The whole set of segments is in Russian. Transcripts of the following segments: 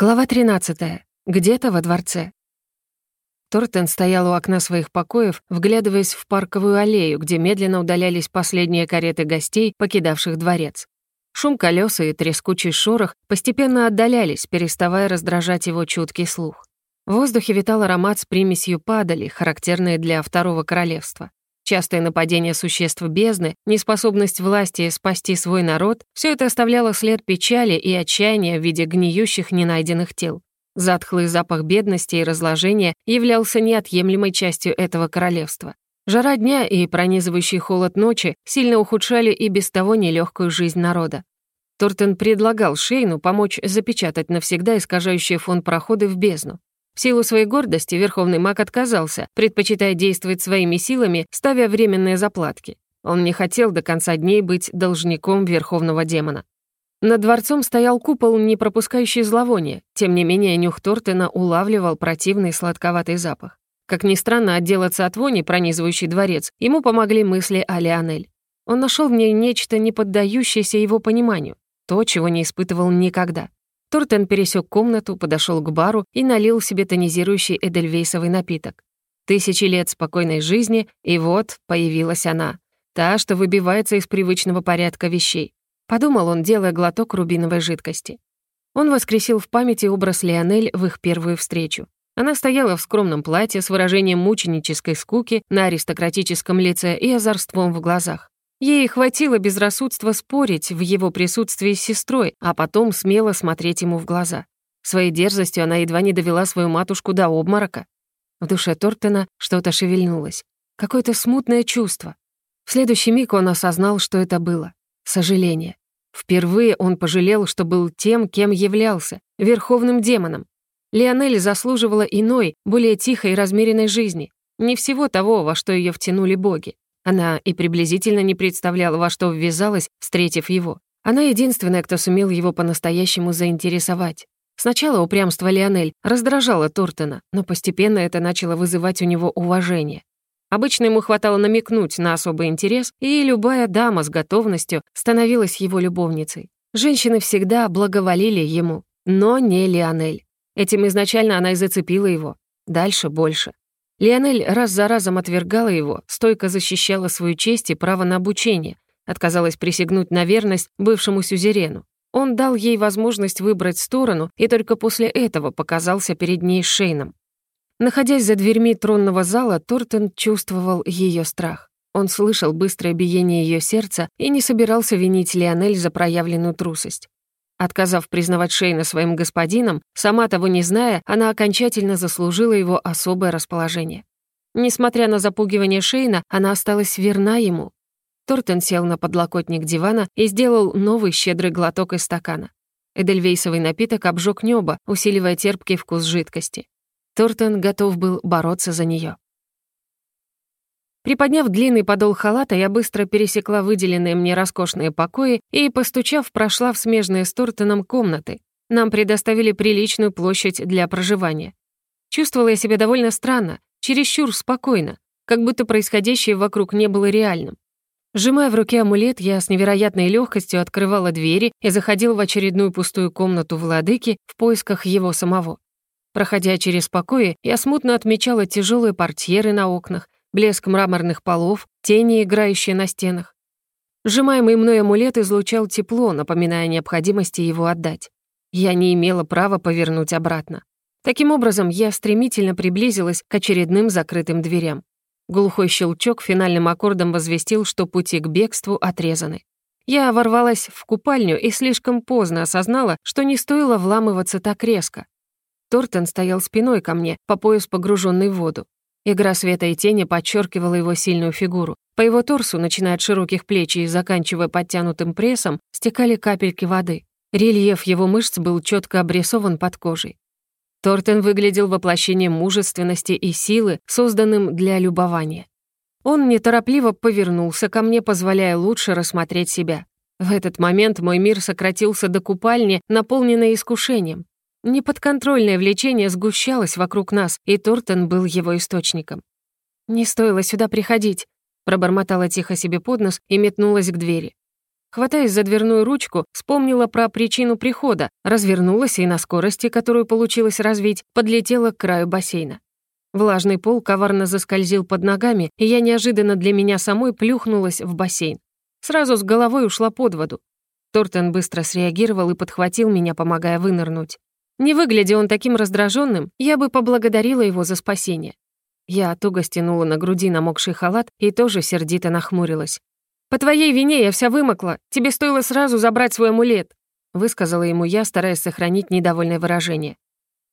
Глава 13. Где-то во дворце. Тортен стоял у окна своих покоев, вглядываясь в парковую аллею, где медленно удалялись последние кареты гостей, покидавших дворец. Шум колес и трескучий шорох постепенно отдалялись, переставая раздражать его чуткий слух. В воздухе витал аромат с примесью падали, характерные для Второго Королевства. Частые нападения существ бездны, неспособность власти спасти свой народ — все это оставляло след печали и отчаяния в виде гниющих ненайденных тел. Затхлый запах бедности и разложения являлся неотъемлемой частью этого королевства. Жара дня и пронизывающий холод ночи сильно ухудшали и без того нелегкую жизнь народа. Тортен предлагал Шейну помочь запечатать навсегда искажающий фон проходы в бездну. В силу своей гордости верховный маг отказался, предпочитая действовать своими силами, ставя временные заплатки. Он не хотел до конца дней быть должником верховного демона. Над дворцом стоял купол, не пропускающий зловоние. Тем не менее, нюх Тортена улавливал противный сладковатый запах. Как ни странно, отделаться от вони, пронизывающей дворец, ему помогли мысли о Леонель. Он нашел в ней нечто, не поддающееся его пониманию, то, чего не испытывал никогда. Тортен пересек комнату, подошел к бару и налил себе тонизирующий эдельвейсовый напиток. Тысячи лет спокойной жизни, и вот появилась она. Та, что выбивается из привычного порядка вещей. Подумал он, делая глоток рубиновой жидкости. Он воскресил в памяти образ Леонель в их первую встречу. Она стояла в скромном платье с выражением мученической скуки на аристократическом лице и озорством в глазах. Ей хватило безрассудства спорить в его присутствии с сестрой, а потом смело смотреть ему в глаза. Своей дерзостью она едва не довела свою матушку до обморока. В душе Тортена что-то шевельнулось. Какое-то смутное чувство. В следующий миг он осознал, что это было. Сожаление. Впервые он пожалел, что был тем, кем являлся, верховным демоном. Лионель заслуживала иной, более тихой и размеренной жизни, не всего того, во что ее втянули боги. Она и приблизительно не представляла, во что ввязалась, встретив его. Она единственная, кто сумел его по-настоящему заинтересовать. Сначала упрямство Лионель раздражало Тортона, но постепенно это начало вызывать у него уважение. Обычно ему хватало намекнуть на особый интерес, и любая дама с готовностью становилась его любовницей. Женщины всегда благоволили ему, но не Лионель. Этим изначально она и зацепила его. Дальше больше. Лионель раз за разом отвергала его, стойко защищала свою честь и право на обучение, отказалась присягнуть на верность бывшему сюзерену. Он дал ей возможность выбрать сторону и только после этого показался перед ней Шейном. Находясь за дверьми тронного зала, Тортон чувствовал ее страх. Он слышал быстрое биение ее сердца и не собирался винить Лионель за проявленную трусость. Отказав признавать Шейна своим господином, сама того не зная, она окончательно заслужила его особое расположение. Несмотря на запугивание Шейна, она осталась верна ему. Тортен сел на подлокотник дивана и сделал новый щедрый глоток из стакана. Эдельвейсовый напиток обжег небо, усиливая терпкий вкус жидкости. Тортен готов был бороться за нее. Приподняв длинный подол халата, я быстро пересекла выделенные мне роскошные покои и, постучав, прошла в смежные с Тортоном комнаты. Нам предоставили приличную площадь для проживания. Чувствовала я себя довольно странно, чересчур спокойно, как будто происходящее вокруг не было реальным. Сжимая в руке амулет, я с невероятной легкостью открывала двери и заходила в очередную пустую комнату владыки в поисках его самого. Проходя через покои, я смутно отмечала тяжелые портьеры на окнах, блеск мраморных полов, тени, играющие на стенах. Сжимаемый мной амулет излучал тепло, напоминая о необходимости его отдать. Я не имела права повернуть обратно. Таким образом, я стремительно приблизилась к очередным закрытым дверям. Глухой щелчок финальным аккордом возвестил, что пути к бегству отрезаны. Я ворвалась в купальню и слишком поздно осознала, что не стоило вламываться так резко. Тортен стоял спиной ко мне, по пояс погруженный в воду. Игра света и тени подчеркивала его сильную фигуру. По его торсу, начиная от широких плеч и заканчивая подтянутым прессом, стекали капельки воды. Рельеф его мышц был четко обрисован под кожей. Тортен выглядел воплощением мужественности и силы, созданным для любования. Он неторопливо повернулся ко мне, позволяя лучше рассмотреть себя. В этот момент мой мир сократился до купальни, наполненной искушением. Неподконтрольное влечение сгущалось вокруг нас, и Тортон был его источником. «Не стоило сюда приходить», — пробормотала тихо себе под нос и метнулась к двери. Хватаясь за дверную ручку, вспомнила про причину прихода, развернулась и на скорости, которую получилось развить, подлетела к краю бассейна. Влажный пол коварно заскользил под ногами, и я неожиданно для меня самой плюхнулась в бассейн. Сразу с головой ушла под воду. Тортен быстро среагировал и подхватил меня, помогая вынырнуть. Не выглядя он таким раздраженным, я бы поблагодарила его за спасение. Я туго стянула на груди намокший халат и тоже сердито нахмурилась. «По твоей вине я вся вымокла. Тебе стоило сразу забрать свой амулет», высказала ему я, стараясь сохранить недовольное выражение.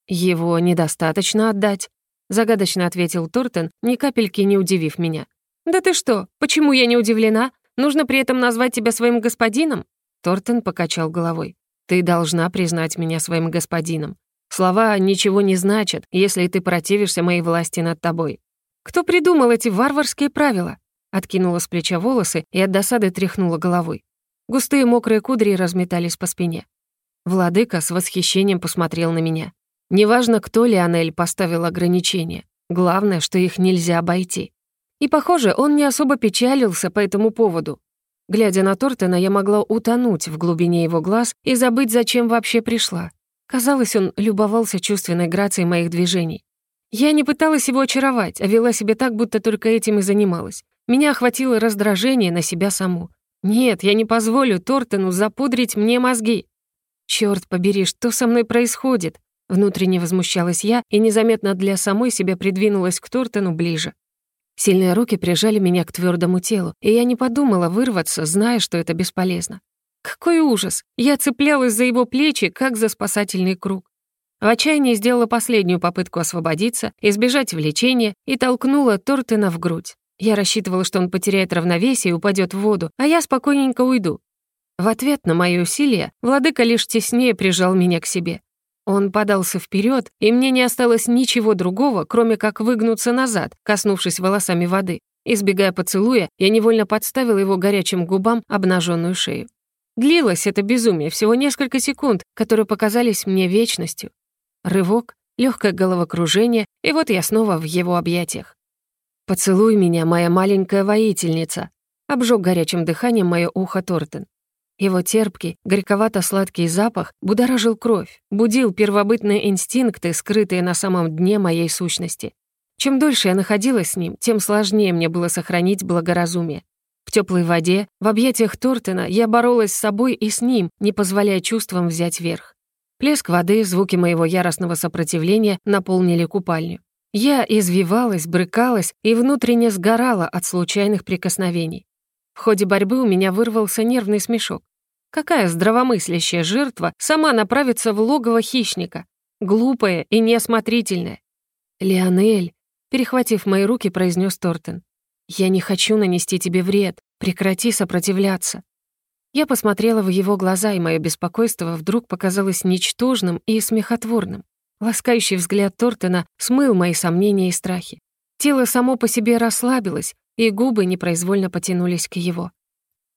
«Его недостаточно отдать», загадочно ответил Тортен, ни капельки не удивив меня. «Да ты что? Почему я не удивлена? Нужно при этом назвать тебя своим господином?» Тортен покачал головой. «Ты должна признать меня своим господином. Слова ничего не значат, если ты противишься моей власти над тобой». «Кто придумал эти варварские правила?» Откинула с плеча волосы и от досады тряхнула головой. Густые мокрые кудри разметались по спине. Владыка с восхищением посмотрел на меня. Неважно, кто Лионель поставил ограничения. Главное, что их нельзя обойти. И, похоже, он не особо печалился по этому поводу. Глядя на Тортена, я могла утонуть в глубине его глаз и забыть, зачем вообще пришла. Казалось, он любовался чувственной грацией моих движений. Я не пыталась его очаровать, а вела себя так, будто только этим и занималась. Меня охватило раздражение на себя саму. Нет, я не позволю Тортену запудрить мне мозги. Черт побери, что со мной происходит? Внутренне возмущалась я и незаметно для самой себя придвинулась к Тортену ближе. Сильные руки прижали меня к твердому телу, и я не подумала вырваться, зная, что это бесполезно. Какой ужас! Я цеплялась за его плечи, как за спасательный круг. В отчаянии сделала последнюю попытку освободиться, избежать влечения и толкнула Тортена в грудь. Я рассчитывала, что он потеряет равновесие и упадет в воду, а я спокойненько уйду. В ответ на мои усилия владыка лишь теснее прижал меня к себе. Он подался вперед, и мне не осталось ничего другого, кроме как выгнуться назад, коснувшись волосами воды. Избегая поцелуя, я невольно подставила его горячим губам обнаженную шею. Длилось это безумие всего несколько секунд, которые показались мне вечностью. Рывок, легкое головокружение, и вот я снова в его объятиях. «Поцелуй меня, моя маленькая воительница», — обжег горячим дыханием мое ухо Тортен. Его терпкий, горьковато-сладкий запах будоражил кровь, будил первобытные инстинкты, скрытые на самом дне моей сущности. Чем дольше я находилась с ним, тем сложнее мне было сохранить благоразумие. В теплой воде, в объятиях Тортена я боролась с собой и с ним, не позволяя чувствам взять верх. Плеск воды, звуки моего яростного сопротивления наполнили купальню. Я извивалась, брыкалась и внутренне сгорала от случайных прикосновений. В ходе борьбы у меня вырвался нервный смешок. Какая здравомыслящая жертва сама направится в логово хищника? Глупая и неосмотрительная. «Леонель», — перехватив мои руки, произнес Тортен, «я не хочу нанести тебе вред. Прекрати сопротивляться». Я посмотрела в его глаза, и мое беспокойство вдруг показалось ничтожным и смехотворным. Ласкающий взгляд Тортена смыл мои сомнения и страхи. Тело само по себе расслабилось, и губы непроизвольно потянулись к его.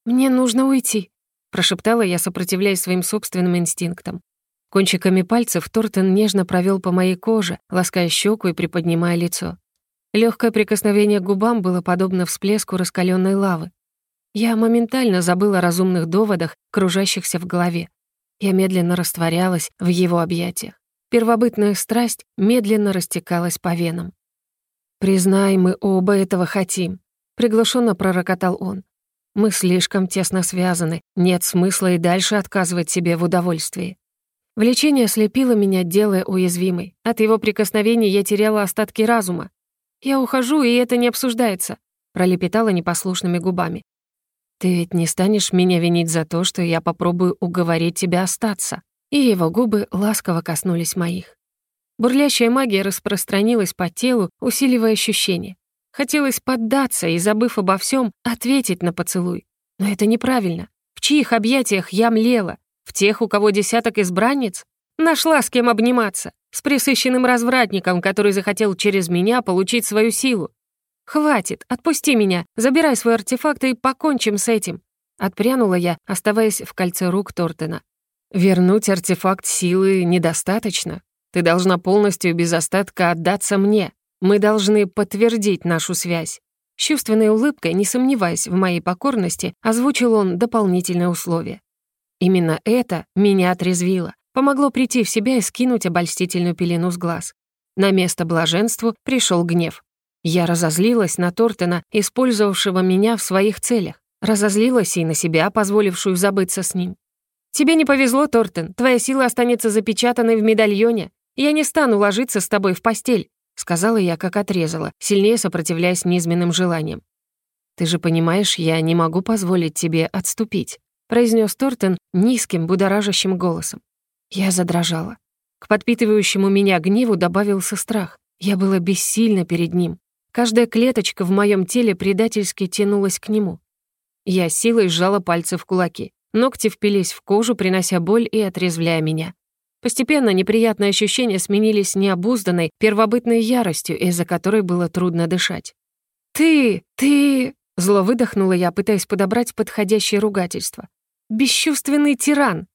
«Мне нужно уйти», — прошептала я, сопротивляясь своим собственным инстинктам. Кончиками пальцев Тортон нежно провел по моей коже, лаская щеку и приподнимая лицо. Легкое прикосновение к губам было подобно всплеску раскаленной лавы. Я моментально забыла о разумных доводах, кружащихся в голове. Я медленно растворялась в его объятиях. Первобытная страсть медленно растекалась по венам. «Признай, мы оба этого хотим», Приглушенно пророкотал он. «Мы слишком тесно связаны, нет смысла и дальше отказывать себе в удовольствии». Влечение слепило меня, делая уязвимой. От его прикосновений я теряла остатки разума. «Я ухожу, и это не обсуждается», — пролепетала непослушными губами. «Ты ведь не станешь меня винить за то, что я попробую уговорить тебя остаться?» И его губы ласково коснулись моих. Бурлящая магия распространилась по телу, усиливая ощущение. Хотелось поддаться и, забыв обо всем, ответить на поцелуй. Но это неправильно. В чьих объятиях я млела? В тех, у кого десяток избранниц? Нашла с кем обниматься. С присыщенным развратником, который захотел через меня получить свою силу. «Хватит, отпусти меня, забирай свой артефакт и покончим с этим». Отпрянула я, оставаясь в кольце рук Тортена. «Вернуть артефакт силы недостаточно. Ты должна полностью без остатка отдаться мне. Мы должны подтвердить нашу связь. С чувственной улыбкой, не сомневаясь в моей покорности, озвучил он дополнительное условие. Именно это меня отрезвило, помогло прийти в себя и скинуть обольстительную пелену с глаз. На место блаженству пришел гнев. Я разозлилась на Тортена, использовавшего меня в своих целях. Разозлилась и на себя, позволившую забыться с ним. «Тебе не повезло, Тортен, твоя сила останется запечатанной в медальоне. Я не стану ложиться с тобой в постель», сказала я, как отрезала, сильнее сопротивляясь низменным желаниям. «Ты же понимаешь, я не могу позволить тебе отступить», произнес Тортен низким, будоражащим голосом. Я задрожала. К подпитывающему меня гневу добавился страх. Я была бессильна перед ним. Каждая клеточка в моем теле предательски тянулась к нему. Я силой сжала пальцы в кулаки. Ногти впились в кожу, принося боль и отрезвляя меня. Постепенно неприятные ощущения сменились необузданной, первобытной яростью, из-за которой было трудно дышать. «Ты! Ты!» — зло выдохнула я, пытаясь подобрать подходящее ругательство. «Бесчувственный тиран!»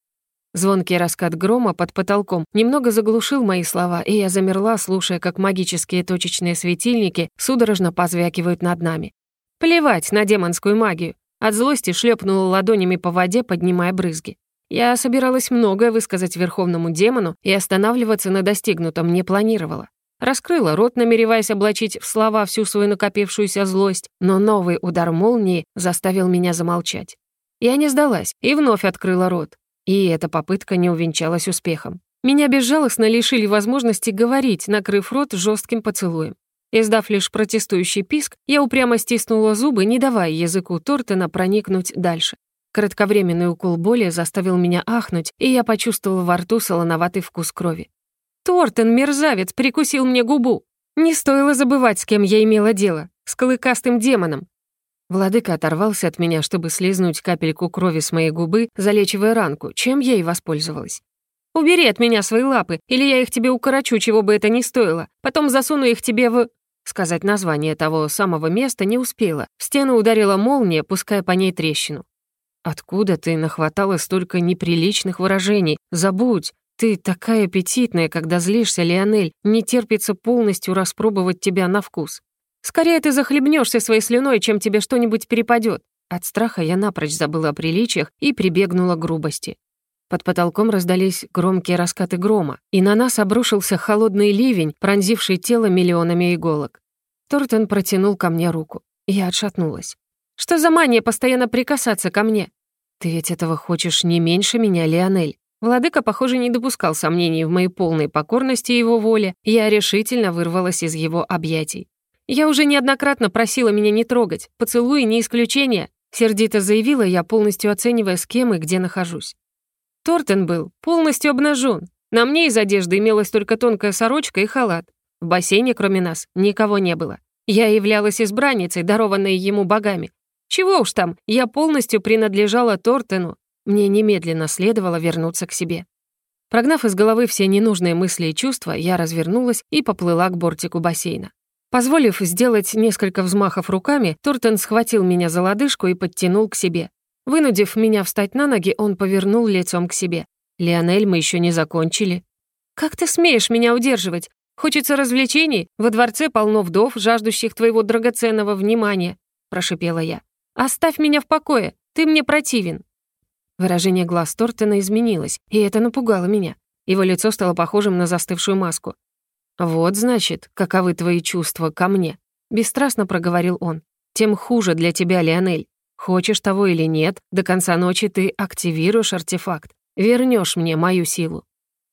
Звонкий раскат грома под потолком немного заглушил мои слова, и я замерла, слушая, как магические точечные светильники судорожно позвякивают над нами. Плевать на демонскую магию. От злости шлепнула ладонями по воде, поднимая брызги. Я собиралась многое высказать верховному демону и останавливаться на достигнутом не планировала. Раскрыла рот, намереваясь облачить в слова всю свою накопившуюся злость, но новый удар молнии заставил меня замолчать. Я не сдалась и вновь открыла рот. И эта попытка не увенчалась успехом. Меня безжалостно лишили возможности говорить, накрыв рот жестким поцелуем. Издав лишь протестующий писк, я упрямо стиснула зубы, не давая языку Тортена проникнуть дальше. Кратковременный укол боли заставил меня ахнуть, и я почувствовала во рту солоноватый вкус крови. «Тортен, мерзавец, прикусил мне губу! Не стоило забывать, с кем я имела дело. С клыкастым демоном. Владыка оторвался от меня, чтобы слезнуть капельку крови с моей губы, залечивая ранку, чем я и воспользовалась. «Убери от меня свои лапы, или я их тебе укорочу, чего бы это ни стоило. Потом засуну их тебе в...» Сказать название того самого места не успела. В стену ударила молния, пуская по ней трещину. «Откуда ты нахватала столько неприличных выражений? Забудь! Ты такая аппетитная, когда злишься, Лионель. Не терпится полностью распробовать тебя на вкус. Скорее ты захлебнешься своей слюной, чем тебе что-нибудь перепадет. От страха я напрочь забыла о приличиях и прибегнула к грубости. Под потолком раздались громкие раскаты грома, и на нас обрушился холодный ливень, пронзивший тело миллионами иголок. Тортон протянул ко мне руку. Я отшатнулась. «Что за мания постоянно прикасаться ко мне?» «Ты ведь этого хочешь не меньше меня, Леонель?» Владыка, похоже, не допускал сомнений в моей полной покорности его воле, я решительно вырвалась из его объятий. «Я уже неоднократно просила меня не трогать, поцелуи не исключение», сердито заявила я, полностью оценивая, с кем и где нахожусь. Тортен был полностью обнажен. На мне из одежды имелась только тонкая сорочка и халат. В бассейне, кроме нас, никого не было. Я являлась избранницей, дарованной ему богами. Чего уж там, я полностью принадлежала Тортену. Мне немедленно следовало вернуться к себе. Прогнав из головы все ненужные мысли и чувства, я развернулась и поплыла к бортику бассейна. Позволив сделать несколько взмахов руками, Тортен схватил меня за лодыжку и подтянул к себе. Вынудив меня встать на ноги, он повернул лицом к себе. «Леонель, мы еще не закончили». «Как ты смеешь меня удерживать? Хочется развлечений? Во дворце полно вдов, жаждущих твоего драгоценного внимания», — прошипела я. «Оставь меня в покое, ты мне противен». Выражение глаз Тортена изменилось, и это напугало меня. Его лицо стало похожим на застывшую маску. «Вот, значит, каковы твои чувства ко мне», — бесстрастно проговорил он. «Тем хуже для тебя, Леонель. Хочешь того или нет, до конца ночи ты активируешь артефакт, вернешь мне мою силу».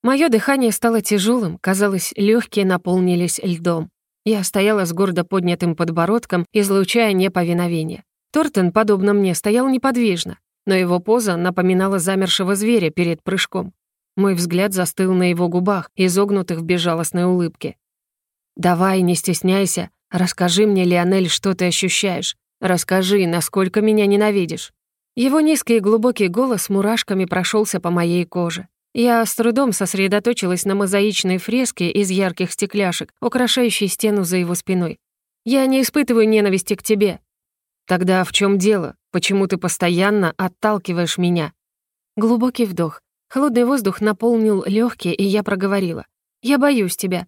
Мое дыхание стало тяжелым, казалось, легкие наполнились льдом. Я стояла с гордо поднятым подбородком, излучая неповиновение. Тортен, подобно мне, стоял неподвижно, но его поза напоминала замершего зверя перед прыжком. Мой взгляд застыл на его губах, изогнутых в безжалостной улыбке. «Давай, не стесняйся. Расскажи мне, Леонель, что ты ощущаешь. Расскажи, насколько меня ненавидишь». Его низкий и глубокий голос мурашками прошелся по моей коже. Я с трудом сосредоточилась на мозаичной фреске из ярких стекляшек, украшающей стену за его спиной. «Я не испытываю ненависти к тебе». «Тогда в чем дело? Почему ты постоянно отталкиваешь меня?» Глубокий вдох. Холодный воздух наполнил легкие, и я проговорила. «Я боюсь тебя».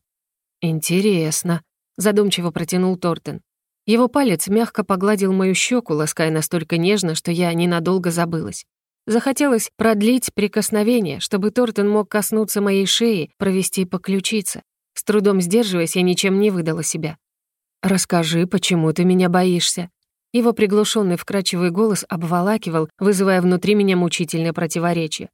«Интересно», — задумчиво протянул Тортен. Его палец мягко погладил мою щеку, лаская настолько нежно, что я ненадолго забылась. Захотелось продлить прикосновение, чтобы Тортон мог коснуться моей шеи, провести по ключице. С трудом сдерживаясь, я ничем не выдала себя. «Расскажи, почему ты меня боишься?» Его приглушенный вкрадчивый голос обволакивал, вызывая внутри меня мучительное противоречие.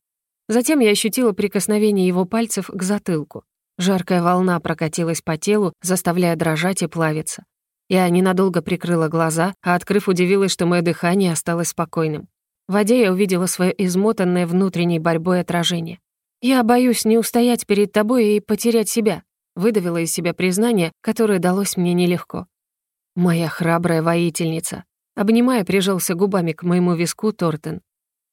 Затем я ощутила прикосновение его пальцев к затылку. Жаркая волна прокатилась по телу, заставляя дрожать и плавиться. Я ненадолго прикрыла глаза, а, открыв, удивилась, что мое дыхание осталось спокойным. В воде я увидела свое измотанное внутренней борьбой отражение. «Я боюсь не устоять перед тобой и потерять себя», выдавила из себя признание, которое далось мне нелегко. «Моя храбрая воительница», обнимая, прижался губами к моему виску Тортен.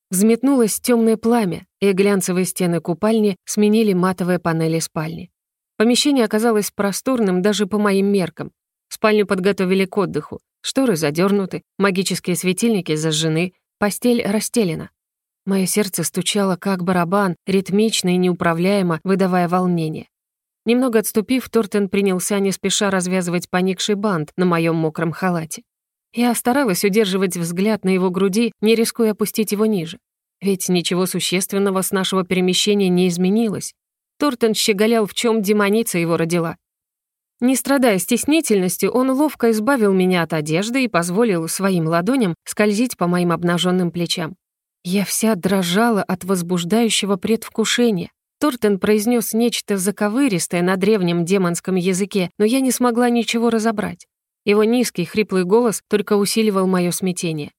Взметнулось темное пламя, и глянцевые стены купальни сменили матовые панели спальни. Помещение оказалось просторным даже по моим меркам. Спальню подготовили к отдыху. Шторы задернуты, магические светильники зажжены, постель расстелена. Мое сердце стучало как барабан, ритмично и неуправляемо, выдавая волнение. Немного отступив, Тортен принялся не спеша развязывать поникший бант на моем мокром халате. Я старалась удерживать взгляд на его груди, не рискуя опустить его ниже. Ведь ничего существенного с нашего перемещения не изменилось. Тортон щеголял, в чем демоница его родила. Не страдая стеснительностью, он ловко избавил меня от одежды и позволил своим ладоням скользить по моим обнаженным плечам. Я вся дрожала от возбуждающего предвкушения. Тортен произнес нечто заковыристое на древнем демонском языке, но я не смогла ничего разобрать. Его низкий, хриплый голос только усиливал мое смятение.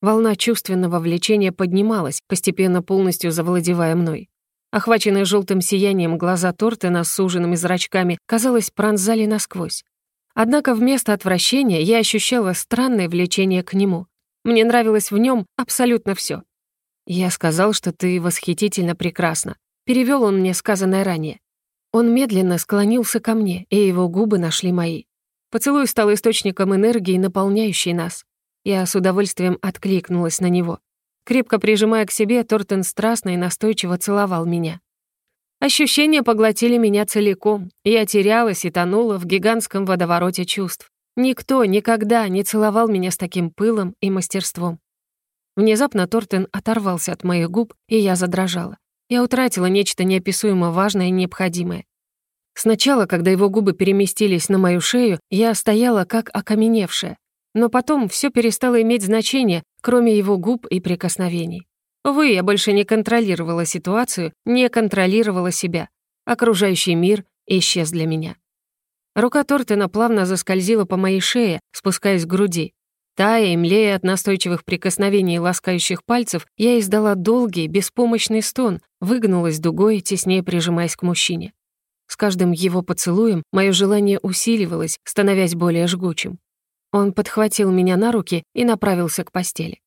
Волна чувственного влечения поднималась, постепенно полностью завладевая мной. Охваченные желтым сиянием глаза Тортена с суженными зрачками, казалось, пронзали насквозь. Однако вместо отвращения я ощущала странное влечение к нему. Мне нравилось в нем абсолютно все. «Я сказал, что ты восхитительно прекрасна», — перевел он мне сказанное ранее. Он медленно склонился ко мне, и его губы нашли мои. Поцелуй стал источником энергии, наполняющей нас. Я с удовольствием откликнулась на него. Крепко прижимая к себе, Тортен страстно и настойчиво целовал меня. Ощущения поглотили меня целиком. Я терялась и тонула в гигантском водовороте чувств. Никто никогда не целовал меня с таким пылом и мастерством. Внезапно Тортен оторвался от моих губ, и я задрожала. Я утратила нечто неописуемо важное и необходимое. Сначала, когда его губы переместились на мою шею, я стояла как окаменевшая, но потом все перестало иметь значение, кроме его губ и прикосновений. Увы, я больше не контролировала ситуацию, не контролировала себя. Окружающий мир исчез для меня. Рука Тортена плавно заскользила по моей шее, спускаясь к груди. Тая и млея от настойчивых прикосновений и ласкающих пальцев, я издала долгий, беспомощный стон, выгнулась дугой, теснее прижимаясь к мужчине. С каждым его поцелуем мое желание усиливалось, становясь более жгучим. Он подхватил меня на руки и направился к постели.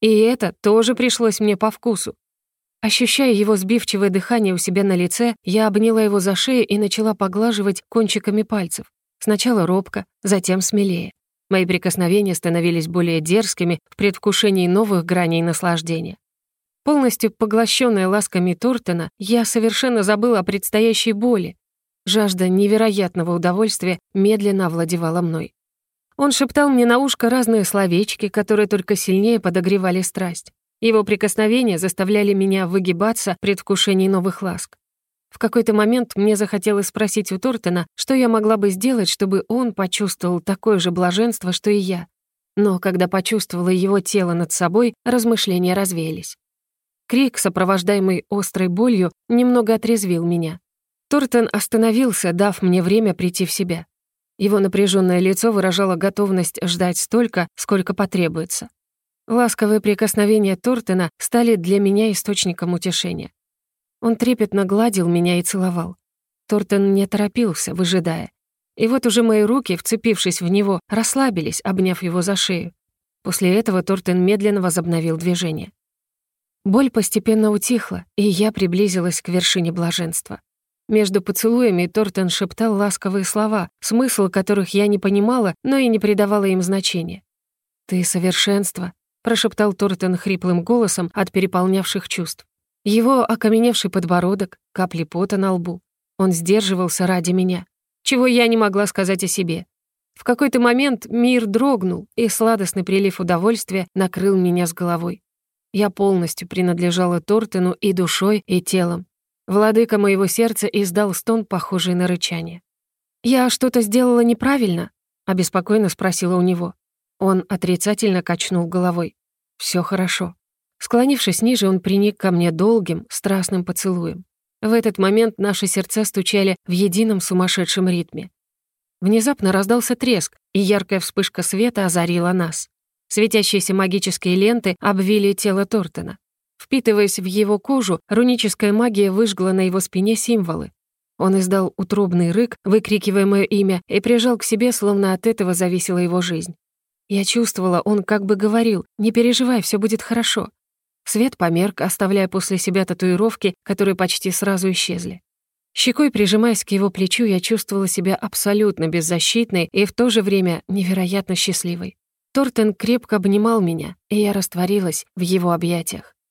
И это тоже пришлось мне по вкусу. Ощущая его сбивчивое дыхание у себя на лице, я обняла его за шею и начала поглаживать кончиками пальцев. Сначала робко, затем смелее. Мои прикосновения становились более дерзкими в предвкушении новых граней наслаждения. Полностью поглощенная ласками Тортона, я совершенно забыла о предстоящей боли. Жажда невероятного удовольствия медленно овладевала мной. Он шептал мне на ушко разные словечки, которые только сильнее подогревали страсть. Его прикосновения заставляли меня выгибаться предвкушении новых ласк. В какой-то момент мне захотелось спросить у Тортона, что я могла бы сделать, чтобы он почувствовал такое же блаженство, что и я. Но когда почувствовала его тело над собой, размышления развеялись. Крик, сопровождаемый острой болью, немного отрезвил меня. Тортон остановился, дав мне время прийти в себя. Его напряженное лицо выражало готовность ждать столько, сколько потребуется. Ласковые прикосновения Тортена стали для меня источником утешения. Он трепетно гладил меня и целовал. Тортен не торопился, выжидая. И вот уже мои руки, вцепившись в него, расслабились, обняв его за шею. После этого Тортен медленно возобновил движение. Боль постепенно утихла, и я приблизилась к вершине блаженства. Между поцелуями Тортон шептал ласковые слова, смысл которых я не понимала, но и не придавала им значения. «Ты совершенство», — прошептал Тортон хриплым голосом от переполнявших чувств. Его окаменевший подбородок, капли пота на лбу. Он сдерживался ради меня. Чего я не могла сказать о себе. В какой-то момент мир дрогнул, и сладостный прилив удовольствия накрыл меня с головой. Я полностью принадлежала Тортену и душой, и телом. Владыка моего сердца издал стон, похожий на рычание. «Я что-то сделала неправильно?» — обеспокоенно спросила у него. Он отрицательно качнул головой. Все хорошо». Склонившись ниже, он приник ко мне долгим, страстным поцелуем. В этот момент наши сердца стучали в едином сумасшедшем ритме. Внезапно раздался треск, и яркая вспышка света озарила нас. Светящиеся магические ленты обвили тело Тортона. Впитываясь в его кожу, руническая магия выжгла на его спине символы. Он издал утробный рык, выкрикивая моё имя, и прижал к себе, словно от этого зависела его жизнь. Я чувствовала, он как бы говорил, «Не переживай, все будет хорошо». Свет померк, оставляя после себя татуировки, которые почти сразу исчезли. Щекой прижимаясь к его плечу, я чувствовала себя абсолютно беззащитной и в то же время невероятно счастливой. Тортен крепко обнимал меня, и я растворилась в его объятиях.